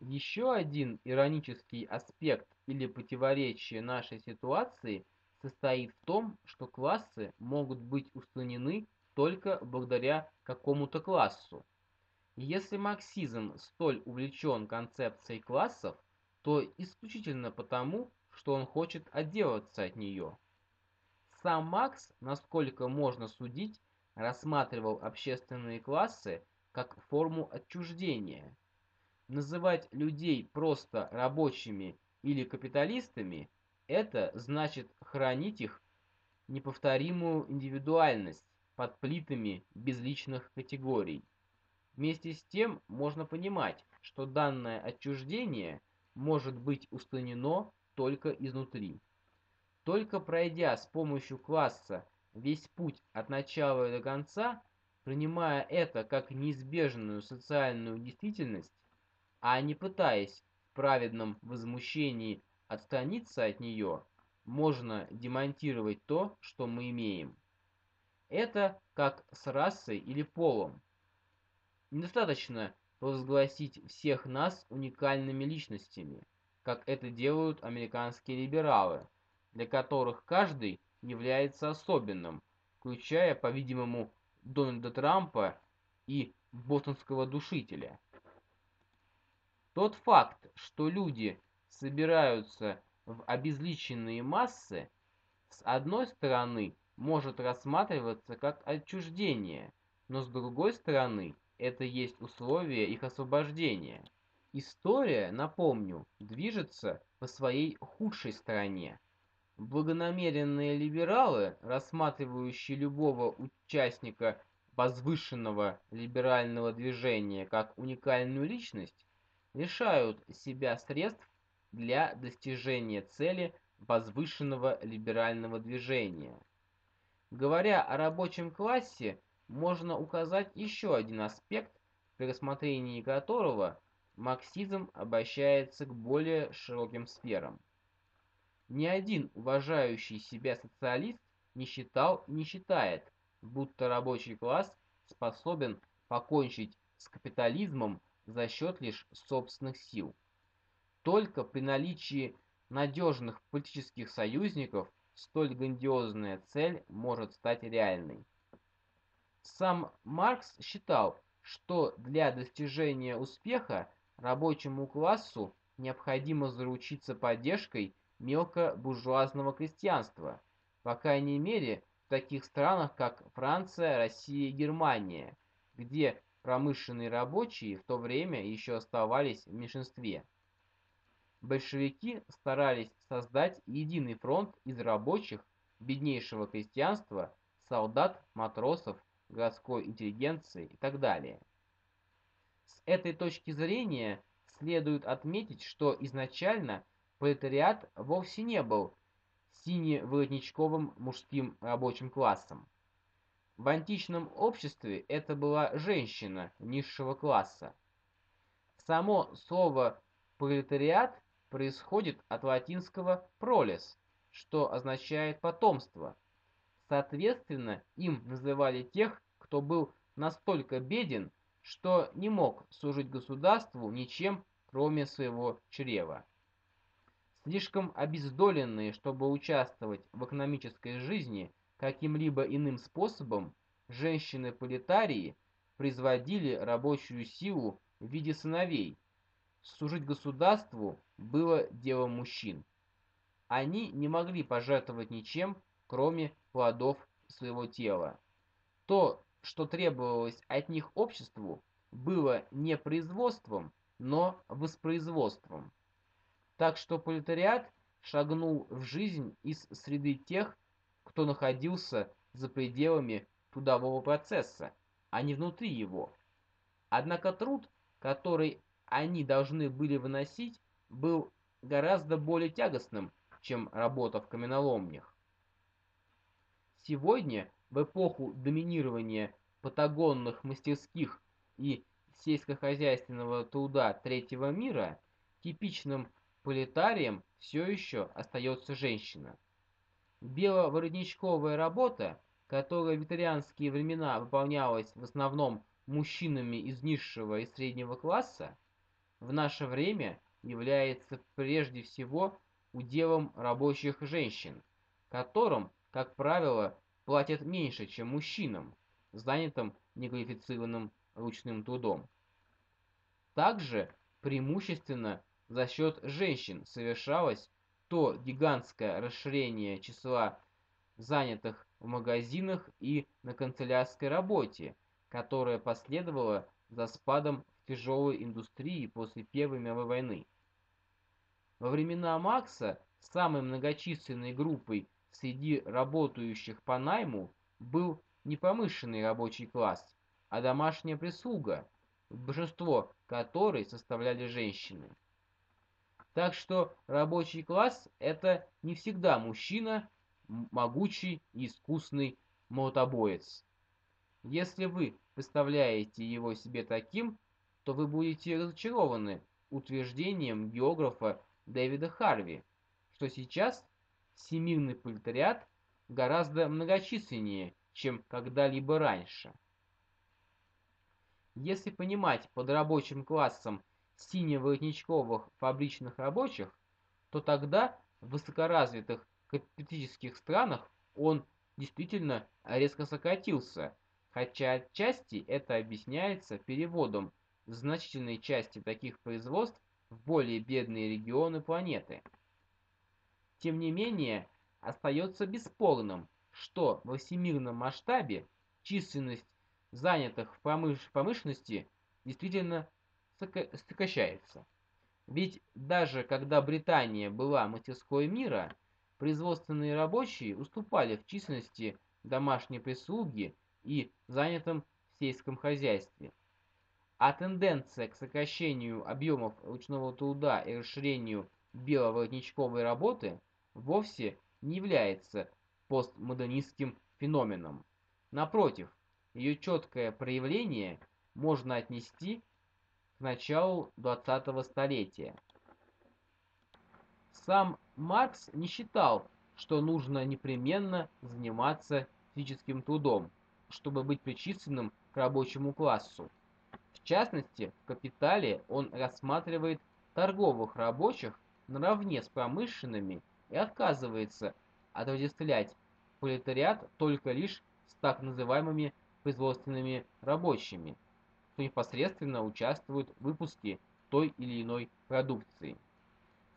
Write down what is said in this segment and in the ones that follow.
Еще один иронический аспект или противоречие нашей ситуации состоит в том, что классы могут быть устранены только благодаря какому-то классу. Если марксизм столь увлечен концепцией классов, то исключительно потому, что он хочет отделаться от нее. Сам Маркс, насколько можно судить, рассматривал общественные классы как форму отчуждения. Называть людей просто рабочими или капиталистами – это значит хранить их неповторимую индивидуальность под плитами безличных категорий. Вместе с тем можно понимать, что данное отчуждение может быть устранено только изнутри. Только пройдя с помощью класса весь путь от начала до конца, принимая это как неизбежную социальную действительность, а не пытаясь в праведном возмущении отстраниться от нее, можно демонтировать то, что мы имеем. Это как с расой или полом. Недостаточно провозгласить всех нас уникальными личностями, как это делают американские либералы, для которых каждый является особенным, включая, по-видимому, Дональда Трампа и бостонского душителя. Тот факт, что люди собираются в обезличенные массы, с одной стороны, может рассматриваться как отчуждение, но с другой стороны, это есть условие их освобождения. История, напомню, движется по своей худшей стороне. Благонамеренные либералы, рассматривающие любого участника возвышенного либерального движения как уникальную личность, лишают себя средств для достижения цели возвышенного либерального движения. Говоря о рабочем классе, можно указать еще один аспект, при рассмотрении которого марксизм обращается к более широким сферам. Ни один уважающий себя социалист не считал и не считает, будто рабочий класс способен покончить с капитализмом за счет лишь собственных сил. Только при наличии надежных политических союзников столь грандиозная цель может стать реальной. Сам Маркс считал, что для достижения успеха рабочему классу необходимо заручиться поддержкой мелкобуржуазного крестьянства, по крайней мере в таких странах, как Франция, Россия и Германия, где промышленные рабочие в то время еще оставались в меньшинстве. Большевики старались создать единый фронт из рабочих, беднейшего крестьянства, солдат, матросов, городской интеллигенции и так далее. С этой точки зрения следует отметить, что изначально пролетариат вовсе не был синеворотничковым мужским рабочим классом. В античном обществе это была женщина низшего класса. Само слово «пролетариат» происходит от латинского «пролес», что означает «потомство». Соответственно, им называли тех, кто был настолько беден, что не мог служить государству ничем, кроме своего чрева слишком обездоленные, чтобы участвовать в экономической жизни каким-либо иным способом, женщины-политарии производили рабочую силу в виде сыновей. Служить государству было делом мужчин. Они не могли пожертвовать ничем, кроме плодов своего тела. То, что требовалось от них обществу, было не производством, но воспроизводством. Так что пролетариат шагнул в жизнь из среды тех, кто находился за пределами трудового процесса, а не внутри его. Однако труд, который они должны были выносить, был гораздо более тягостным, чем работа в каменоломнях. Сегодня, в эпоху доминирования патагонных мастерских и сельскохозяйственного труда третьего мира, типичным Пролетарием все еще остается женщина. Беловоротничковая работа, которая в викторианские времена выполнялась в основном мужчинами из низшего и среднего класса, в наше время является прежде всего уделом рабочих женщин, которым, как правило, платят меньше, чем мужчинам, занятым неквалифицированным ручным трудом. Также преимущественно за счет женщин совершалось то гигантское расширение числа занятых в магазинах и на канцелярской работе, которое последовало за спадом в тяжелой индустрии после Первой мировой войны. Во времена Макса самой многочисленной группой среди работающих по найму был не промышленный рабочий класс, а домашняя прислуга, большинство которой составляли женщины. Так что рабочий класс – это не всегда мужчина, могучий и искусный молотобоец. Если вы представляете его себе таким, то вы будете разочарованы утверждением географа Дэвида Харви, что сейчас всемирный пролетариат гораздо многочисленнее, чем когда-либо раньше. Если понимать под рабочим классом синеворотничковых фабричных рабочих, то тогда в высокоразвитых капиталистических странах он действительно резко сократился, хотя отчасти это объясняется переводом значительной части таких производств в более бедные регионы планеты. Тем не менее, остается бесспорным, что во всемирном масштабе численность занятых в промышленности действительно сокращается. Ведь даже когда Британия была мастерской мира, производственные рабочие уступали в численности домашней прислуги и занятым в сельском хозяйстве. А тенденция к сокращению объемов ручного труда и расширению беловоротничковой работы вовсе не является постмодернистским феноменом. Напротив, ее четкое проявление можно отнести к началу 20-го столетия. Сам Маркс не считал, что нужно непременно заниматься физическим трудом, чтобы быть причисленным к рабочему классу. В частности, в «Капитале» он рассматривает торговых рабочих наравне с промышленными и отказывается отождествлять пролетариат только лишь с так называемыми производственными рабочими, кто непосредственно участвует в выпуске той или иной продукции.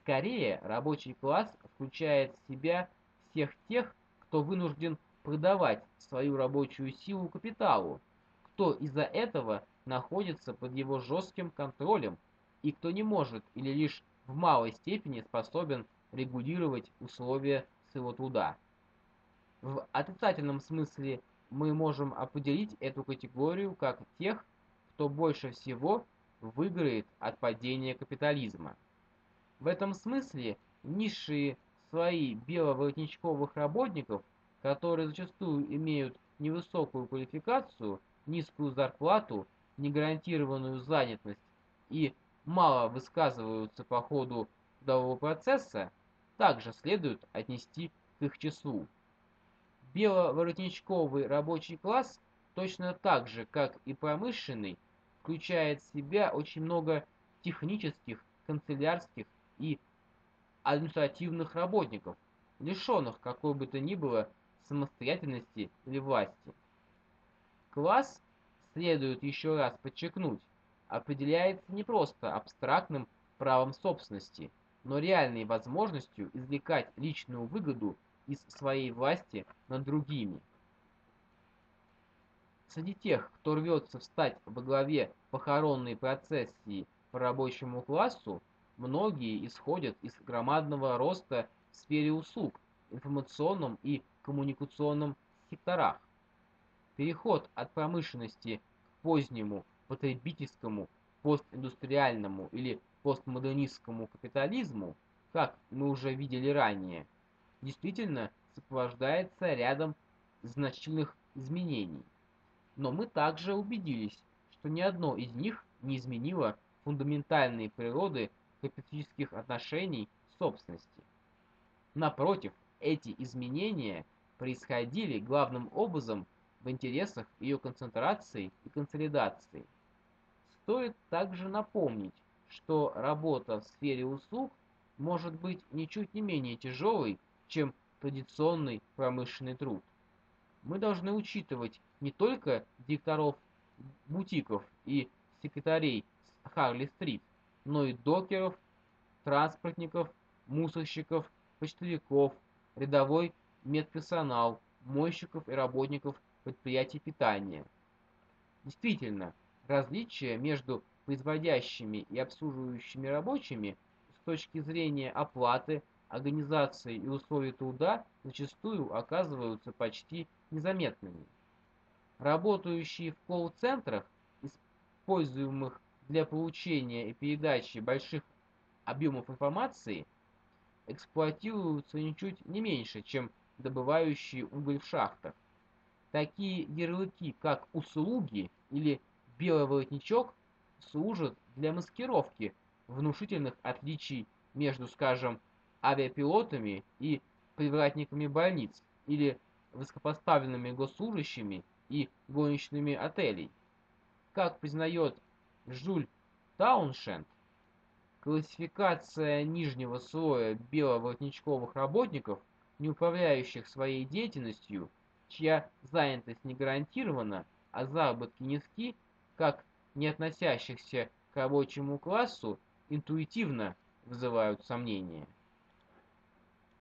Скорее, рабочий класс включает в себя всех тех, кто вынужден продавать свою рабочую силу капиталу, кто из-за этого находится под его жестким контролем и кто не может или лишь в малой степени способен регулировать условия своего труда. В отрицательном смысле мы можем определить эту категорию как тех, кто больше всего выиграет от падения капитализма. В этом смысле низшие слои беловоротничковых работников, которые зачастую имеют невысокую квалификацию, низкую зарплату, негарантированную занятость и мало высказываются по ходу трудового процесса, также следует отнести к их числу. Беловоротничковый рабочий класс точно так же, как и промышленный, включает в себя очень много технических, канцелярских и административных работников, лишенных какой бы то ни было самостоятельности или власти. Класс, следует еще раз подчеркнуть, определяется не просто абстрактным правом собственности, но реальной возможностью извлекать личную выгоду из своей власти над другими. Среди тех, кто рвется встать во главе похоронной процессии по рабочему классу, многие исходят из громадного роста в сфере услуг, информационном и коммуникационном секторах. Переход от промышленности к позднему потребительскому, постиндустриальному или постмодернистскому капитализму, как мы уже видели ранее, действительно сопровождается рядом значительных изменений. Но мы также убедились, что ни одно из них не изменило фундаментальной природы капиталистических отношений собственности. Напротив, эти изменения происходили главным образом в интересах ее концентрации и консолидации. Стоит также напомнить, что работа в сфере услуг может быть ничуть не менее тяжелой, чем традиционный промышленный труд. Мы должны учитывать не только директоров бутиков и секретарей с Харли-стрит, но и докеров, транспортников, мусорщиков, почтовиков, рядовой медперсонал, мойщиков и работников предприятий питания. Действительно, различия между производящими и обслуживающими рабочими с точки зрения оплаты, организации и условий труда зачастую оказываются почти незаметными. Работающие в колл-центрах, используемых для получения и передачи больших объемов информации, эксплуатируются ничуть не меньше, чем добывающие уголь в шахтах. Такие ярлыки, как «услуги» или «белый воротничок» служат для маскировки внушительных отличий между, скажем, авиапилотами и привратниками больниц или высокопоставленными госслужащими и горничными отелей. Как признает Жюль Тауншенд, классификация нижнего слоя беловоротничковых работников, не управляющих своей деятельностью, чья занятость не гарантирована, а заработки низки, как не относящихся к рабочему классу, интуитивно вызывают сомнения.